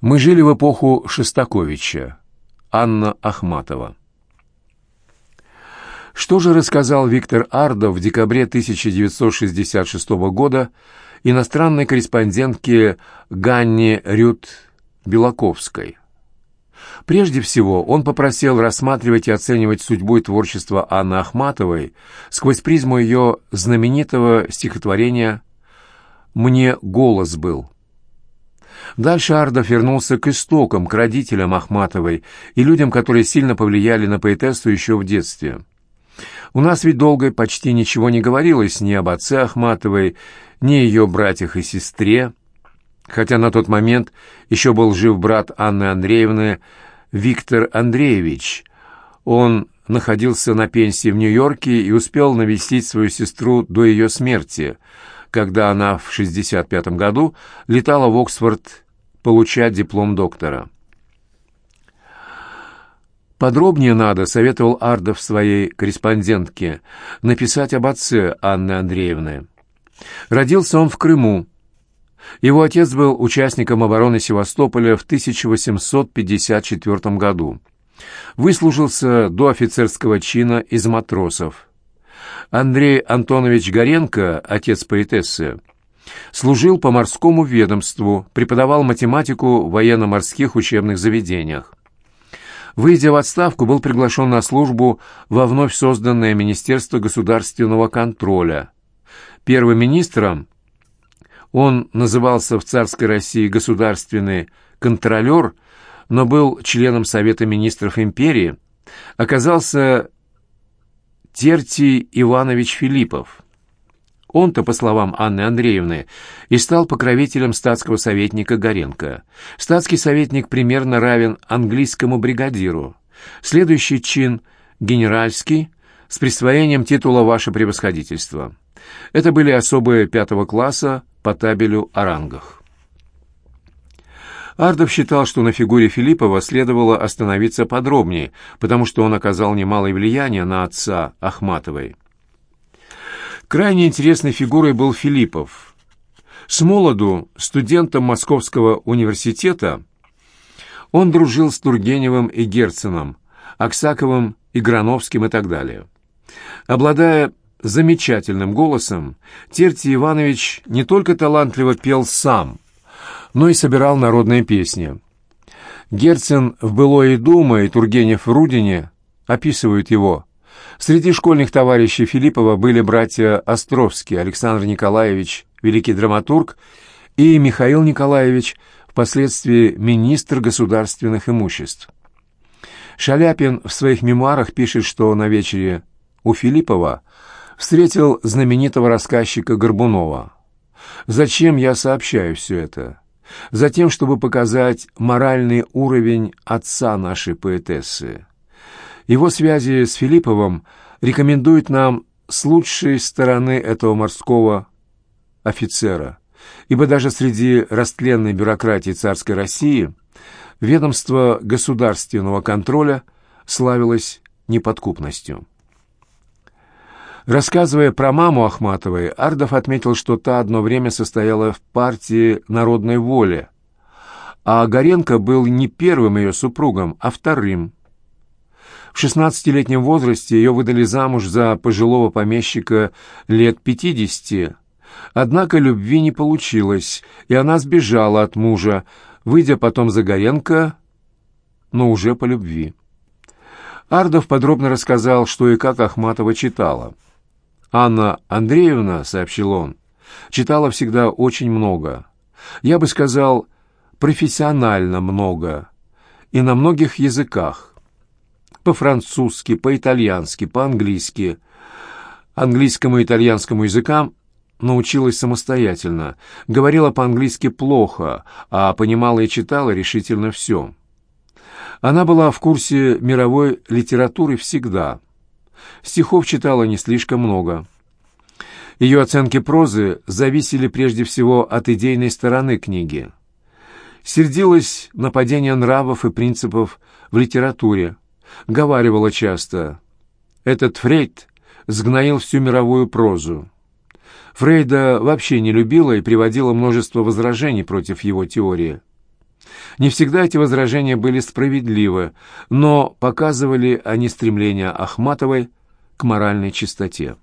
Мы жили в эпоху Шостаковича. Анна Ахматова. Что же рассказал Виктор Ардов в декабре 1966 года иностранной корреспондентке Ганне Рют-Белаковской? Прежде всего, он попросил рассматривать и оценивать судьбу и творчество Анны Ахматовой сквозь призму ее знаменитого стихотворения «Мне голос был». Дальше Ардов вернулся к истокам, к родителям Ахматовой и людям, которые сильно повлияли на поэтессу еще в детстве. У нас ведь долго почти ничего не говорилось ни об отце Ахматовой, ни ее братьях и сестре, хотя на тот момент еще был жив брат Анны Андреевны Виктор Андреевич. Он находился на пенсии в Нью-Йорке и успел навестить свою сестру до ее смерти, когда она в 65 году летала в Оксфорд получать диплом доктора. Подробнее надо, советовал Ардов своей корреспондентке, написать об отце Анны Андреевны. Родился он в Крыму. Его отец был участником обороны Севастополя в 1854 году. Выслужился до офицерского чина из матросов. Андрей Антонович Горенко, отец поэтессы, служил по морскому ведомству, преподавал математику в военно-морских учебных заведениях. Выйдя в отставку, был приглашен на службу во вновь созданное Министерство государственного контроля. Первым министром он назывался в царской России государственный контролер, но был членом Совета министров империи, оказался Тертий Иванович Филиппов. Он-то, по словам Анны Андреевны, и стал покровителем статского советника Горенко. Статский советник примерно равен английскому бригадиру. Следующий чин – генеральский, с присвоением титула «Ваше превосходительство». Это были особые пятого класса по табелю о рангах. Ардов считал, что на фигуре Филиппова следовало остановиться подробнее, потому что он оказал немалое влияние на отца Ахматовой. Крайне интересной фигурой был Филиппов. С молоду, студентом Московского университета, он дружил с Тургеневым и Герценом, Аксаковым и Грановским и так далее. Обладая замечательным голосом, Тертий Иванович не только талантливо пел сам, но и собирал народные песни. Герцен в «Былое дума» и Тургенев в «Рудине» описывают его – Среди школьных товарищей Филиппова были братья Островские, Александр Николаевич, великий драматург, и Михаил Николаевич, впоследствии министр государственных имуществ. Шаляпин в своих мемуарах пишет, что на вечере у Филиппова встретил знаменитого рассказчика Горбунова. Зачем я сообщаю все это? Затем, чтобы показать моральный уровень отца нашей поэтессы. Его связи с Филипповым рекомендуют нам с лучшей стороны этого морского офицера, ибо даже среди растленной бюрократии царской России ведомство государственного контроля славилось неподкупностью. Рассказывая про маму Ахматовой, Ардов отметил, что та одно время состояла в партии «Народной воли», а Горенко был не первым ее супругом, а вторым – в 16-летнем возрасте ее выдали замуж за пожилого помещика лет 50. Однако любви не получилось, и она сбежала от мужа, выйдя потом за Горенко, но уже по любви. Ардов подробно рассказал, что и как Ахматова читала. «Анна Андреевна», — сообщил он, — «читала всегда очень много. Я бы сказал, профессионально много, и на многих языках по-французски, по-итальянски, по-английски. Английскому и итальянскому языкам научилась самостоятельно, говорила по-английски плохо, а понимала и читала решительно все. Она была в курсе мировой литературы всегда. Стихов читала не слишком много. Ее оценки прозы зависели прежде всего от идейной стороны книги. Сердилась на падение нравов и принципов в литературе, говаривала часто «Этот Фрейд сгноил всю мировую прозу». Фрейда вообще не любила и приводила множество возражений против его теории. Не всегда эти возражения были справедливы, но показывали они стремление Ахматовой к моральной чистоте.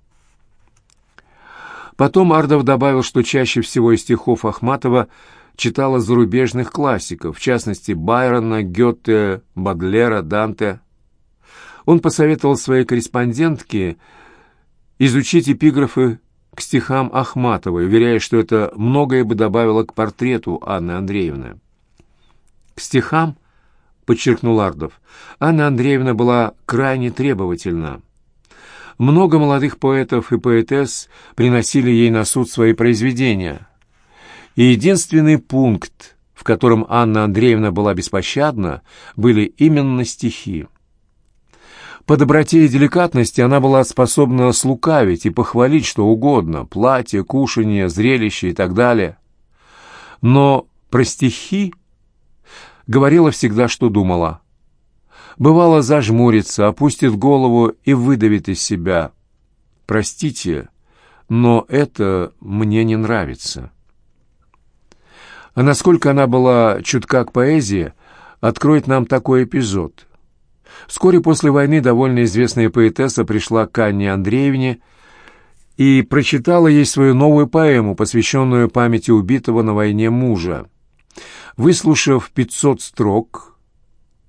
Потом Ардов добавил, что чаще всего из стихов Ахматова читала зарубежных классиков, в частности Байрона, Гёте, Бадлера, Данте. Он посоветовал своей корреспондентке изучить эпиграфы к стихам Ахматовой, уверяя, что это многое бы добавило к портрету Анны Андреевны. К стихам, подчеркнул Ардов, Анна Андреевна была крайне требовательна. Много молодых поэтов и поэтесс приносили ей на суд свои произведения. И единственный пункт, в котором Анна Андреевна была беспощадна, были именно стихи. По доброте и деликатности она была способна слукавить и похвалить что угодно – платье, кушанье, зрелище и так далее. Но про стихи говорила всегда, что думала. Бывало, зажмурится, опустит голову и выдавит из себя. «Простите, но это мне не нравится». А насколько она была чутка к поэзии, откроет нам такой эпизод. Вскоре после войны довольно известная поэтесса пришла к Анне Андреевне и прочитала ей свою новую поэму, посвященную памяти убитого на войне мужа. Выслушав пятьсот строк,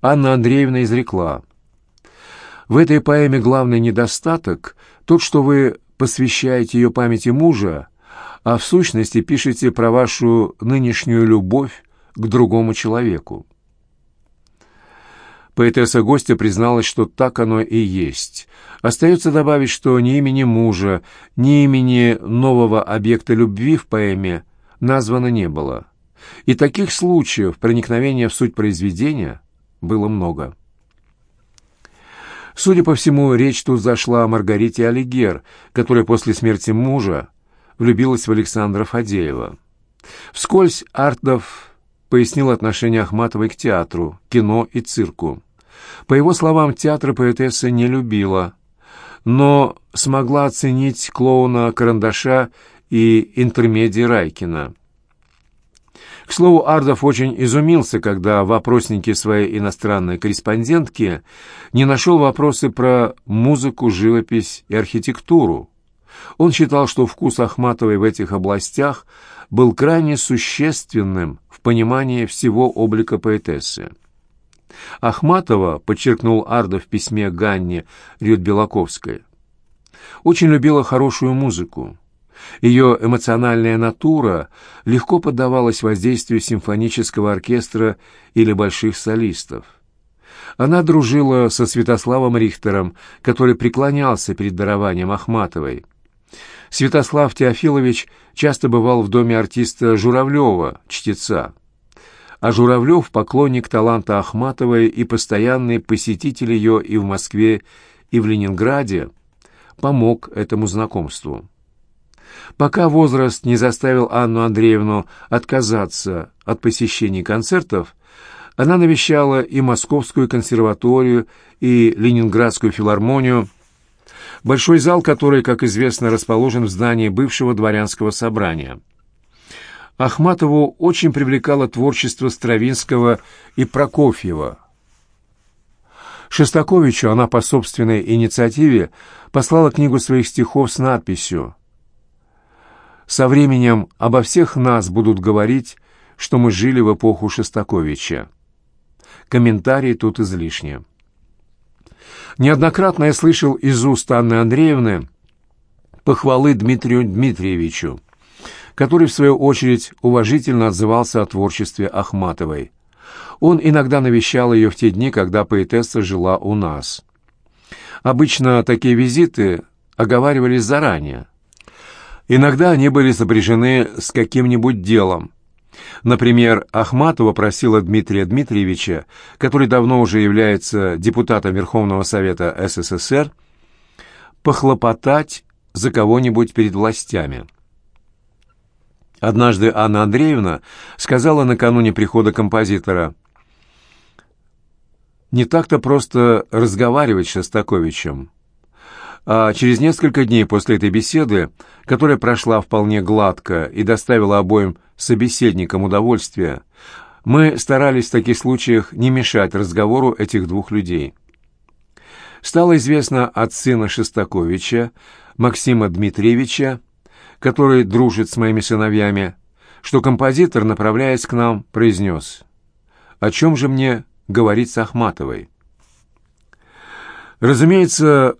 Анна Андреевна изрекла. «В этой поэме главный недостаток — тот, что вы посвящаете ее памяти мужа, а в сущности пишете про вашу нынешнюю любовь к другому человеку». Поэтесса гостя призналась, что так оно и есть. Остается добавить, что ни имени мужа, ни имени нового объекта любви в поэме названо не было. И таких случаев проникновения в суть произведения было много. Судя по всему, речь тут зашла о Маргарите Алигер, которая после смерти мужа влюбилась в Александра Фадеева. Вскользь Артов пояснил отношение Ахматовой к театру, кино и цирку. По его словам, театр поэтесса не любила, но смогла оценить клоуна Карандаша и интермедии Райкина. К слову, Ардов очень изумился, когда в опроснике своей иностранной корреспондентки не нашел вопросы про музыку, живопись и архитектуру. Он считал, что вкус Ахматовой в этих областях был крайне существенным в понимании всего облика поэтессы. Ахматова, подчеркнул Ардов в письме Ганне Рюд-Белаковской, очень любила хорошую музыку. Ее эмоциональная натура легко поддавалась воздействию симфонического оркестра или больших солистов. Она дружила со Святославом Рихтером, который преклонялся перед дарованием Ахматовой. Святослав Теофилович часто бывал в доме артиста Журавлева, чтеца. А Журавлев – поклонник таланта Ахматовой и постоянный посетитель ее и в Москве, и в Ленинграде, помог этому знакомству. Пока возраст не заставил Анну Андреевну отказаться от посещений концертов, она навещала и Московскую консерваторию, и Ленинградскую филармонию, большой зал который, как известно, расположен в здании бывшего дворянского собрания. Ахматову очень привлекало творчество Стравинского и Прокофьева. Шостаковичу она по собственной инициативе послала книгу своих стихов с надписью со временем обо всех нас будут говорить, что мы жили в эпоху Шостаковича. Комментарии тут излишни. Неоднократно я слышал из уст Анны Андреевны похвалы Дмитрию Дмитриевичу, который, в свою очередь, уважительно отзывался о творчестве Ахматовой. Он иногда навещал ее в те дни, когда поэтесса жила у нас. Обычно такие визиты оговаривались заранее, Иногда они были сопряжены с каким-нибудь делом. Например, Ахматова просила Дмитрия Дмитриевича, который давно уже является депутатом Верховного Совета СССР, похлопотать за кого-нибудь перед властями. Однажды Анна Андреевна сказала накануне прихода композитора, «Не так-то просто разговаривать с Шостаковичем а через несколько дней после этой беседы, которая прошла вполне гладко и доставила обоим собеседникам удовольствие, Мы старались в таких случаях не мешать разговору этих двух людей. Стало известно от сына Шестаковича, Максима Дмитриевича, который дружит с моими сыновьями, что композитор, направляясь к нам, произнес «О чем же мне говорить с Ахматовой?» Разумеется,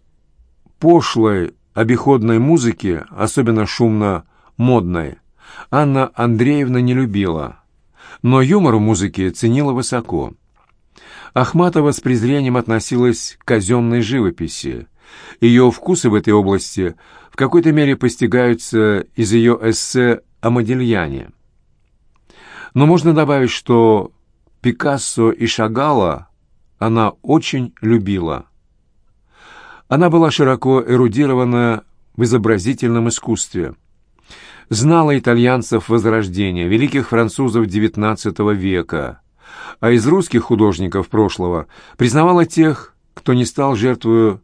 пошлой обиходной музыки, особенно шумно-модной, Анна Андреевна не любила, но юмор в музыке ценила высоко. Ахматова с презрением относилась к казенной живописи. Ее вкусы в этой области в какой-то мере постигаются из ее эссе о Модельяне. Но можно добавить, что Пикассо и Шагала она очень любила. Она была широко эрудирована в изобразительном искусстве. Знала итальянцев Возрождения, великих французов XIX века, а из русских художников прошлого признавала тех, кто не стал жертвой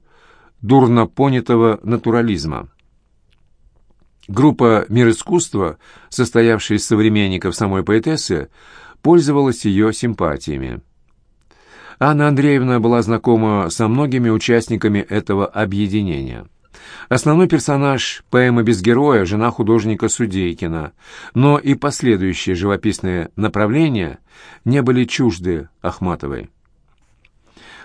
дурно понятого натурализма. Группа «Мир искусства», состоявшая из современников самой поэтессы, пользовалась ее симпатиями. Анна Андреевна была знакома со многими участниками этого объединения. Основной персонаж поэмы «Без героя» — жена художника Судейкина, но и последующие живописные направления не были чужды Ахматовой.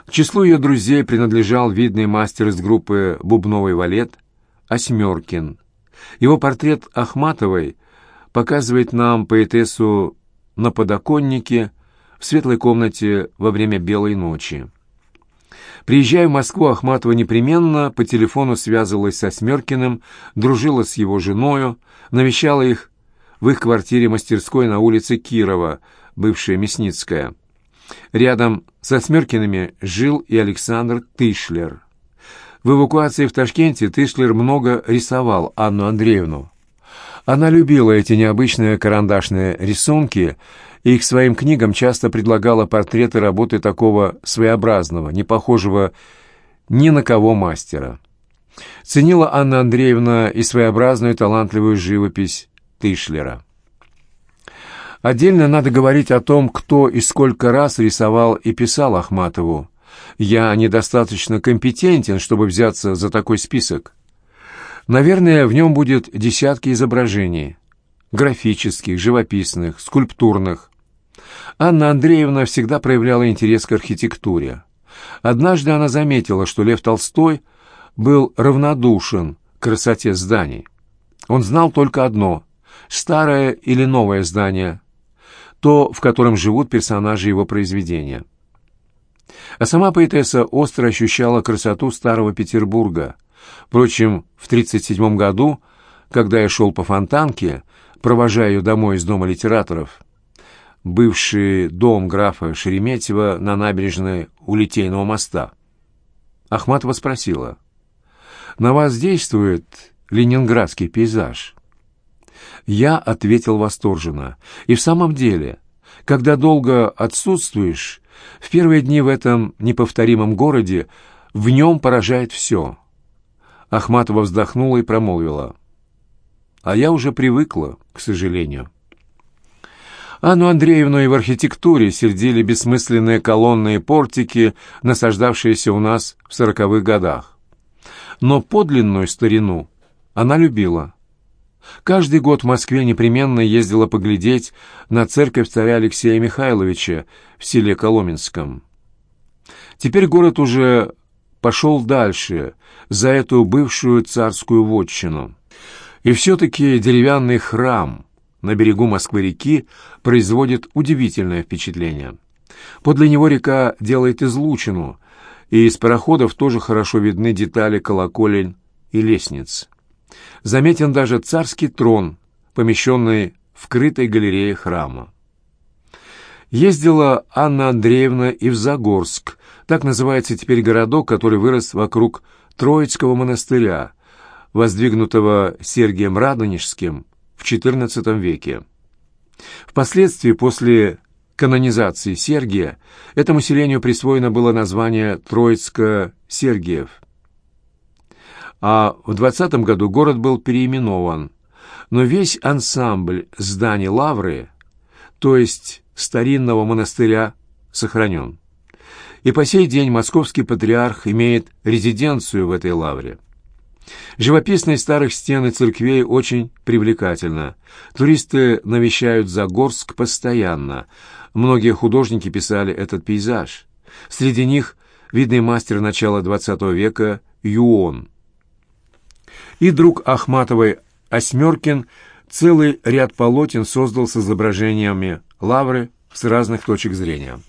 К числу ее друзей принадлежал видный мастер из группы «Бубновый валет» Осьмеркин. Его портрет Ахматовой показывает нам поэтессу на подоконнике в светлой комнате во время белой ночи. Приезжая в Москву, Ахматова непременно по телефону связывалась со Смеркиным, дружила с его женою, навещала их в их квартире-мастерской на улице Кирова, бывшая Мясницкая. Рядом со Смеркиными жил и Александр Тышлер. В эвакуации в Ташкенте Тышлер много рисовал Анну Андреевну. Она любила эти необычные карандашные рисунки и к своим книгам часто предлагала портреты работы такого своеобразного, не похожего ни на кого мастера. Ценила Анна Андреевна и своеобразную талантливую живопись Тышлера. Отдельно надо говорить о том, кто и сколько раз рисовал и писал Ахматову. Я недостаточно компетентен, чтобы взяться за такой список. Наверное, в нем будет десятки изображений. Графических, живописных, скульптурных. Анна Андреевна всегда проявляла интерес к архитектуре. Однажды она заметила, что Лев Толстой был равнодушен к красоте зданий. Он знал только одно – старое или новое здание, то, в котором живут персонажи его произведения. А сама поэтесса остро ощущала красоту старого Петербурга. Впрочем, в 1937 году, когда я шел по Фонтанке, провожая ее домой из Дома литераторов, бывший дом графа Шереметьева на набережной у Литейного моста. Ахматова спросила, «На вас действует ленинградский пейзаж?» Я ответил восторженно. И в самом деле, когда долго отсутствуешь, в первые дни в этом неповторимом городе в нем поражает все. Ахматова вздохнула и промолвила. А я уже привыкла, к сожалению. Анну Андреевну и в архитектуре сердили бессмысленные колонны и портики, насаждавшиеся у нас в сороковых годах. Но подлинную старину она любила. Каждый год в Москве непременно ездила поглядеть на церковь царя Алексея Михайловича в селе Коломенском. Теперь город уже пошел дальше, за эту бывшую царскую вотчину. И все-таки деревянный храм на берегу Москвы-реки производит удивительное впечатление. Подле него река делает излучину, и из пароходов тоже хорошо видны детали колоколен и лестниц. Заметен даже царский трон, помещенный в крытой галерее храма. Ездила Анна Андреевна и в Загорск, так называется теперь городок, который вырос вокруг Троицкого монастыря, воздвигнутого Сергием Радонежским в XIV веке. Впоследствии, после канонизации Сергия, этому селению присвоено было название Троицко-Сергиев – а в 20 году город был переименован, но весь ансамбль зданий Лавры, то есть старинного монастыря сохранен. И по сей день московский патриарх имеет резиденцию в этой лавре. Живописность старых стен и церквей очень привлекательна. Туристы навещают Загорск постоянно. Многие художники писали этот пейзаж. Среди них видный мастер начала XX века Юон. И друг Ахматовой Осьмеркин целый ряд полотен создал с изображениями лавры с разных точек зрения.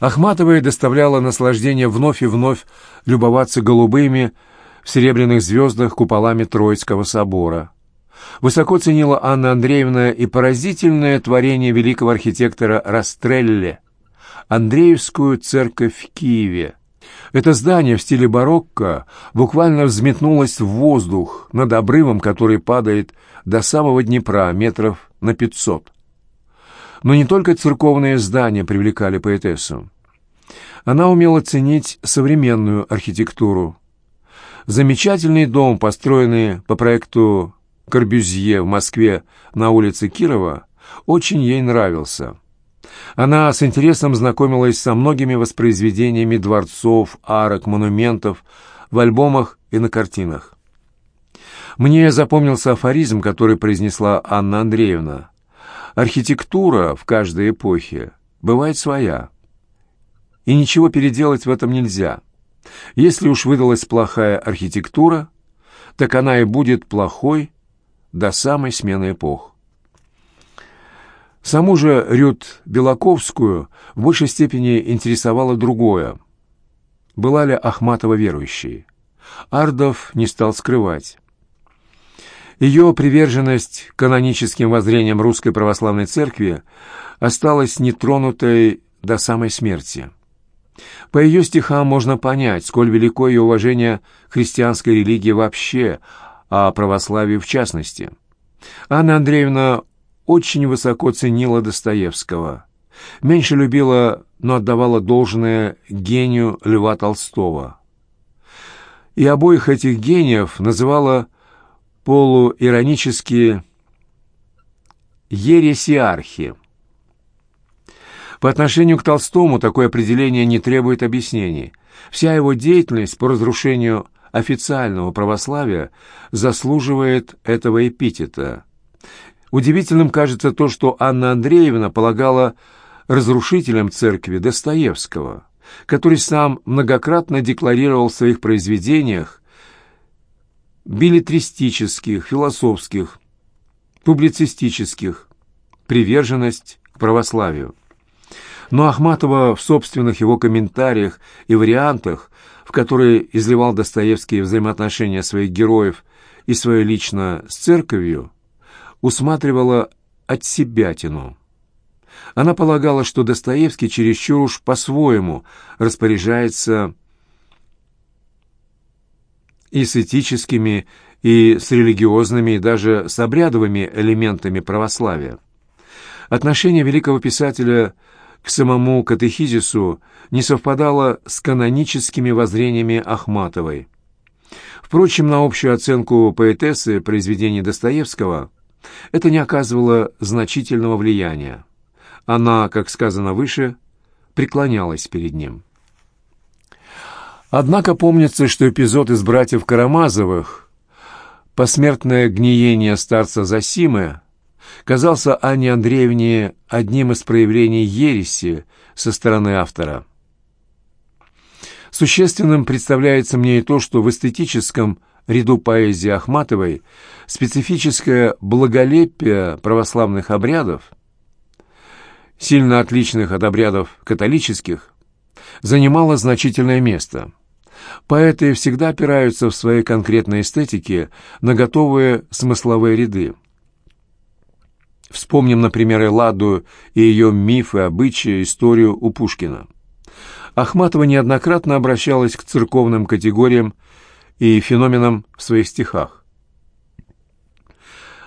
Ахматовой доставляло наслаждение вновь и вновь любоваться голубыми в серебряных звездах куполами Троицкого собора. Высоко ценила Анна Андреевна и поразительное творение великого архитектора Растрелле – Андреевскую церковь в Киеве. Это здание в стиле барокко буквально взметнулось в воздух над обрывом, который падает до самого Днепра метров на пятьсот. Но не только церковные здания привлекали поэтессу. Она умела ценить современную архитектуру. Замечательный дом, построенный по проекту Корбюзье в Москве на улице Кирова, очень ей нравился. Она с интересом знакомилась со многими воспроизведениями дворцов, арок, монументов в альбомах и на картинах. Мне запомнился афоризм, который произнесла Анна Андреевна. «Архитектура в каждой эпохе бывает своя, и ничего переделать в этом нельзя. Если уж выдалась плохая архитектура, так она и будет плохой до самой смены эпох. Саму же Рют Белаковскую в большей степени интересовало другое. Была ли Ахматова верующей? Ардов не стал скрывать. Ее приверженность каноническим воззрениям Русской Православной Церкви осталась нетронутой до самой смерти. По ее стихам можно понять, сколь велико ее уважение к христианской религии вообще, а православию в частности. Анна Андреевна очень высоко ценила Достоевского. Меньше любила, но отдавала должное гению Льва Толстого. И обоих этих гениев называла полуиронически ересиархи. По отношению к Толстому такое определение не требует объяснений. Вся его деятельность по разрушению официального православия заслуживает этого эпитета. Удивительным кажется то, что Анна Андреевна полагала разрушителем церкви Достоевского, который сам многократно декларировал в своих произведениях билетристических, философских, публицистических, приверженность к православию. Но Ахматова в собственных его комментариях и вариантах, в которые изливал Достоевский взаимоотношения своих героев и свое лично с церковью, усматривала от себя тяну. Она полагала, что Достоевский чересчур уж по-своему распоряжается и с этическими, и с религиозными, и даже с обрядовыми элементами православия. Отношение великого писателя к самому катехизису не совпадало с каноническими воззрениями Ахматовой. Впрочем, на общую оценку поэтессы произведений Достоевского – это не оказывало значительного влияния. Она, как сказано выше, преклонялась перед ним. Однако помнится, что эпизод из «Братьев Карамазовых» посмертное гниение старца Засимы казался Анне Андреевне одним из проявлений ереси со стороны автора. Существенным представляется мне и то, что в эстетическом ряду поэзии Ахматовой специфическое благолепие православных обрядов, сильно отличных от обрядов католических, занимало значительное место. Поэты всегда опираются в своей конкретной эстетике на готовые смысловые ряды. Вспомним, например, Элладу и ее мифы, обычаи, историю у Пушкина. Ахматова неоднократно обращалась к церковным категориям и феноменам в своих стихах.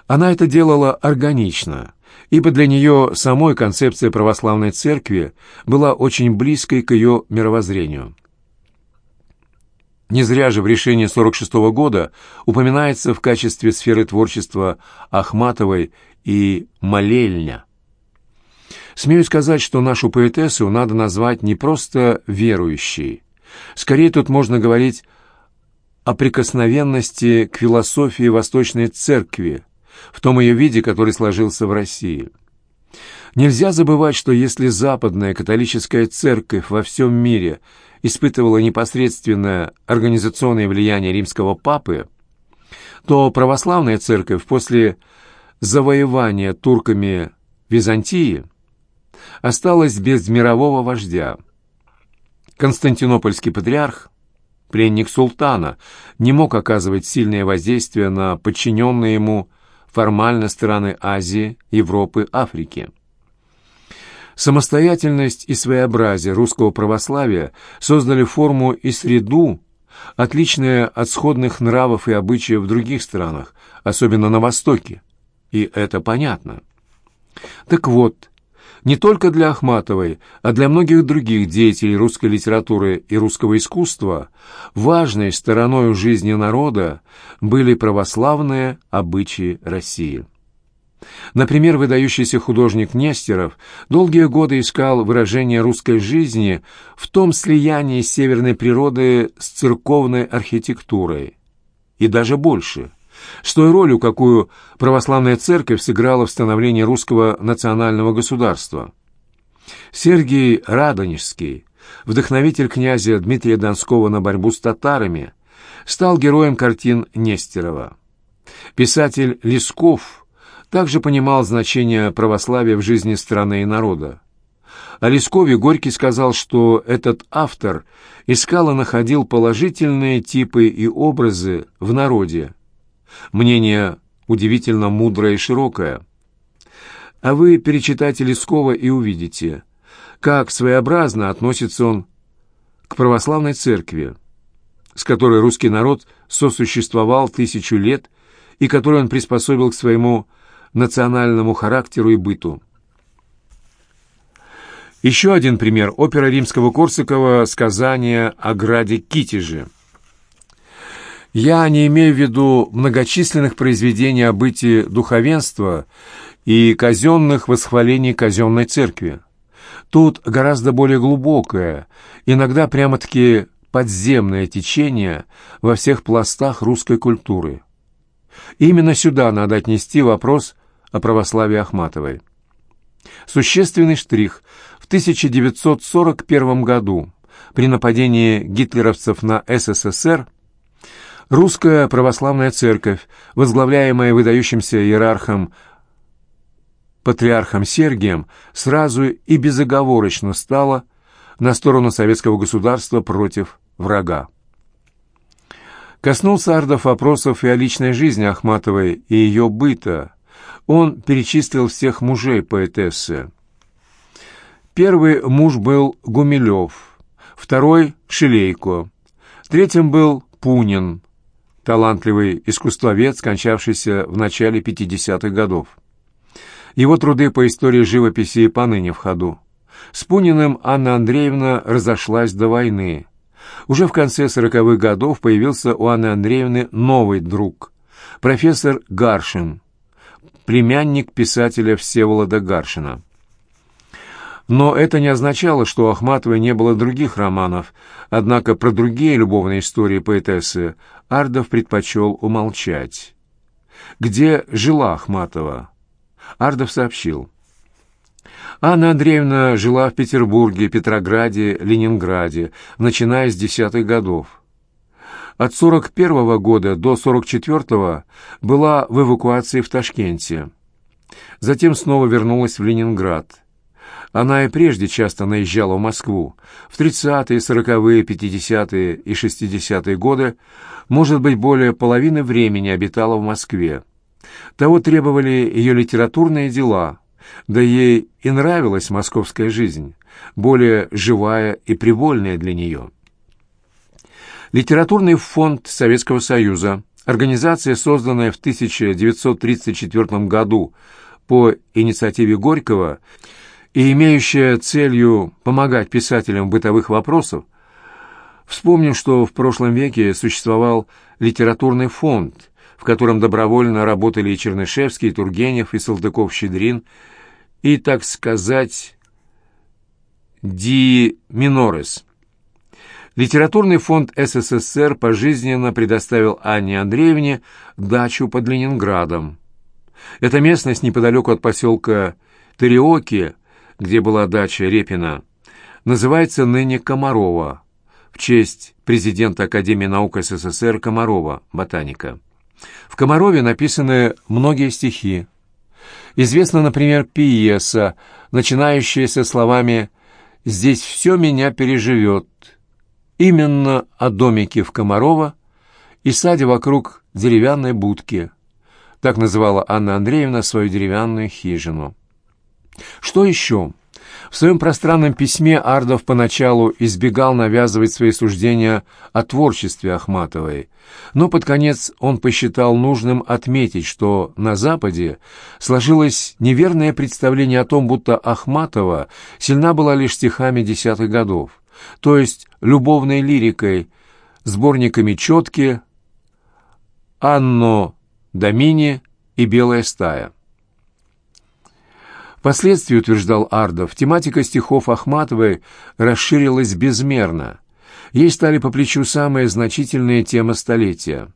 Она это делала органично, ибо для нее самой концепция православной церкви была очень близкой к ее мировоззрению. Не зря же в решении 46 -го года упоминается в качестве сферы творчества Ахматовой и молельня. Смею сказать, что нашу поэтессу надо назвать не просто верующей. Скорее тут можно говорить о прикосновенности к философии Восточной Церкви, в том ее виде, который сложился в России. Нельзя забывать, что если Западная католическая церковь во всем мире испытывала непосредственное организационное влияние римского папы, то православная церковь после завоевания турками Византии осталась без мирового вождя. Константинопольский патриарх, пленник султана, не мог оказывать сильное воздействие на подчиненные ему формально страны Азии, Европы, Африки. Самостоятельность и своеобразие русского православия создали форму и среду, отличные от сходных нравов и обычаев в других странах, особенно на Востоке. И это понятно. Так вот, не только для Ахматовой, а для многих других деятелей русской литературы и русского искусства важной стороной жизни народа были православные обычаи России. Например, выдающийся художник Нестеров долгие годы искал выражение русской жизни в том слиянии северной природы с церковной архитектурой. И даже больше – с той ролью, какую православная церковь сыграла в становлении русского национального государства. Сергий Радонежский, вдохновитель князя Дмитрия Донского на борьбу с татарами, стал героем картин Нестерова. Писатель Лесков – также понимал значение православия в жизни страны и народа. О Лескове Горький сказал, что этот автор искал и находил положительные типы и образы в народе. Мнение удивительно мудрое и широкое. А вы перечитайте Лескова и увидите, как своеобразно относится он к православной церкви, с которой русский народ сосуществовал тысячу лет и которую он приспособил к своему национальному характеру и быту. Еще один пример – опера римского-корсакова «Сказание о граде Китеже». Я не имею в виду многочисленных произведений о бытии духовенства и казенных восхвалений казенной церкви. Тут гораздо более глубокое, иногда прямо-таки подземное течение во всех пластах русской культуры. Именно сюда надо отнести вопрос о православии Ахматовой. Существенный штрих. В 1941 году при нападении гитлеровцев на СССР русская православная церковь, возглавляемая выдающимся иерархом патриархом Сергием, сразу и безоговорочно стала на сторону советского государства против врага. Коснулся Ардов вопросов и о личной жизни Ахматовой и ее быта, он перечислил всех мужей поэтессы. Первый муж был Гумилев, второй — Шилейко, третьим был Пунин, талантливый искусствовед, скончавшийся в начале 50-х годов. Его труды по истории живописи и поныне в ходу. С Пуниным Анна Андреевна разошлась до войны. Уже в конце сороковых годов появился у Анны Андреевны новый друг, профессор Гаршин – племянник писателя Всеволода Гаршина. Но это не означало, что у Ахматовой не было других романов, однако про другие любовные истории поэтессы Ардов предпочел умолчать. Где жила Ахматова? Ардов сообщил. Анна Андреевна жила в Петербурге, Петрограде, Ленинграде, начиная с десятых годов. От 41 года до 44 была в эвакуации в Ташкенте. Затем снова вернулась в Ленинград. Она и прежде часто наезжала в Москву. В 30-е, 40-е, 50-е и 60-е годы, может быть, более половины времени обитала в Москве. Того требовали ее литературные дела, да ей и нравилась московская жизнь, более живая и привольная для нее. Литературный фонд Советского Союза, организация, созданная в 1934 году по инициативе Горького и имеющая целью помогать писателям бытовых вопросов, вспомним, что в прошлом веке существовал литературный фонд, в котором добровольно работали и Чернышевский, и Тургенев, и Салтыков-Щедрин, и, так сказать, ди минорес. Литературный фонд СССР пожизненно предоставил Анне Андреевне дачу под Ленинградом. Эта местность неподалеку от поселка Тереоки, где была дача Репина, называется ныне Комарова, в честь президента Академии наук СССР Комарова, ботаника. В Комарове написаны многие стихи. Известна, например, пьеса, начинающаяся словами «Здесь все меня переживет», Именно о домике в Комарова и саде вокруг деревянной будки. Так называла Анна Андреевна свою деревянную хижину. Что еще? В своем пространном письме Ардов поначалу избегал навязывать свои суждения о творчестве Ахматовой, но под конец он посчитал нужным отметить, что на Западе сложилось неверное представление о том, будто Ахматова сильна была лишь стихами десятых годов то есть любовной лирикой, сборниками «Четки», «Анно Домини» и «Белая стая». Впоследствии, утверждал Ардов, тематика стихов Ахматовой расширилась безмерно. Ей стали по плечу самые значительные темы столетия.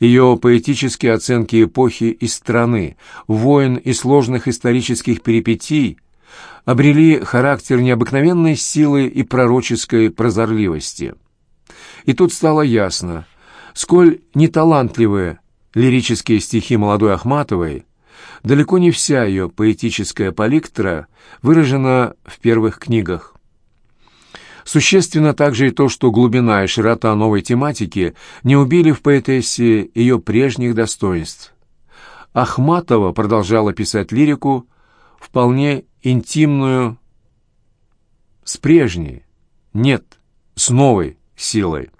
Ее поэтические оценки эпохи и страны, войн и сложных исторических перипетий – обрели характер необыкновенной силы и пророческой прозорливости. И тут стало ясно, сколь неталантливые лирические стихи молодой Ахматовой, далеко не вся ее поэтическая паликтра выражена в первых книгах. Существенно также и то, что глубина и широта новой тематики не убили в поэтессе ее прежних достоинств. Ахматова продолжала писать лирику вполне интимную с прежней, нет, с новой силой.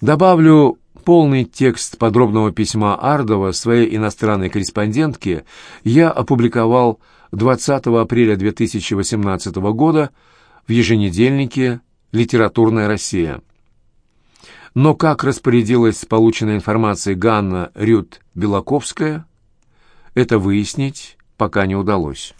Добавлю полный текст подробного письма Ардова своей иностранной корреспондентке я опубликовал 20 апреля 2018 года в еженедельнике «Литературная Россия». Но как распорядилась полученной информацией Ганна Рют-Белаковская, это выяснить пока не удалось.